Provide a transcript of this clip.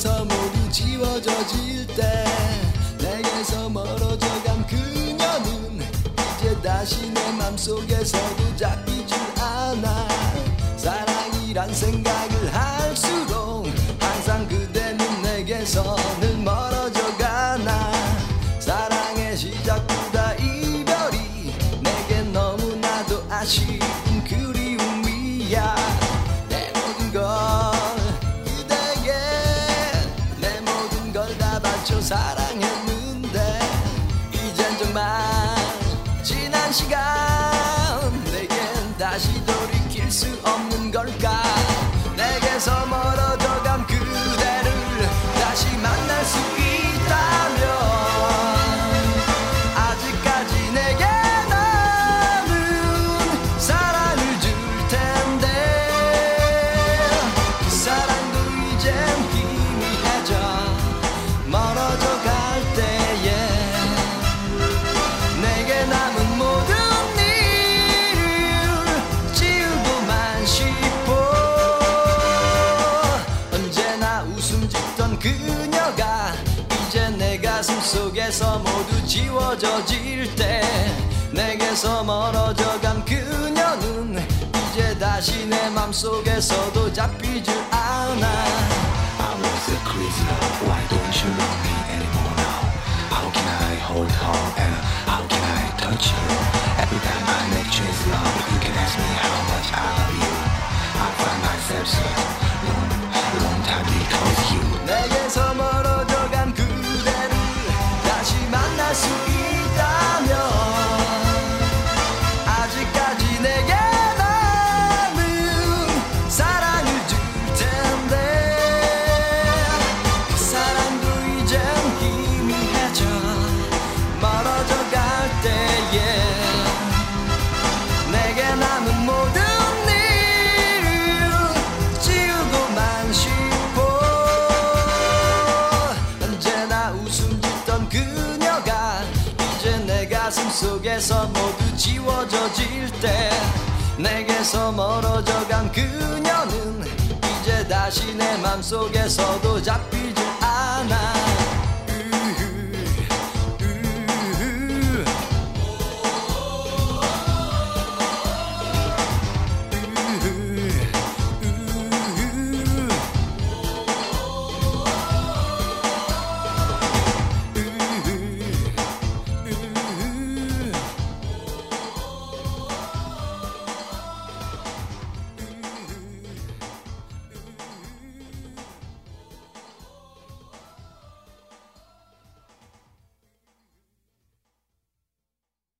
내게서 모두 지워져 질 때 내게서 멀어져간 그녀는 이제 다시 내 맘속에서도 잡히질 않아 사랑이란 생각을 할수록 항상 그대는 내게서 늘 멀어져 가나. 사랑의 시작보다 이별이 내겐 너무나도 아쉬운 다 바쳐 사랑했는데 이젠 정말 지난 시간 그녀가 이제 내 가슴 속에서 모두 지워져질 때 내게서 멀어져간 그녀는 이제 다시 내 맘속에서도 잡히질 않아 I was a crazy love. Why don't you love me anymore now? How can I hold her and how can I touch her? Every time I make chase love, you can ask me how much I love you. I find myself so 속에서 모두 지워져질 때 내게서 멀어져간 그녀는 이제 다시 내 맘속에서도 잡히질 않아